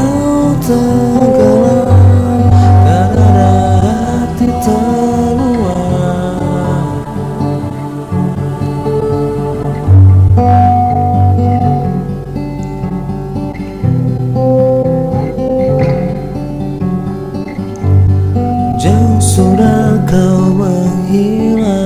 kau tenggelam Karena hati Jauh sudah kau menghilang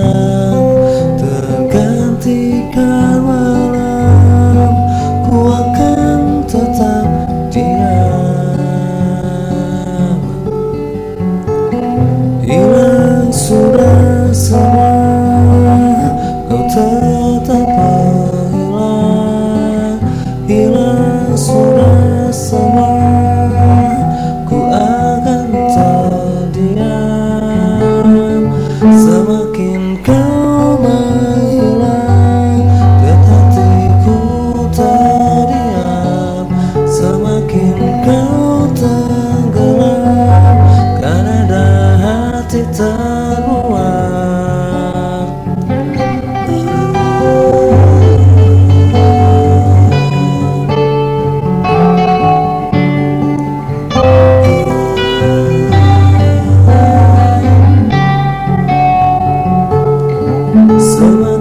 So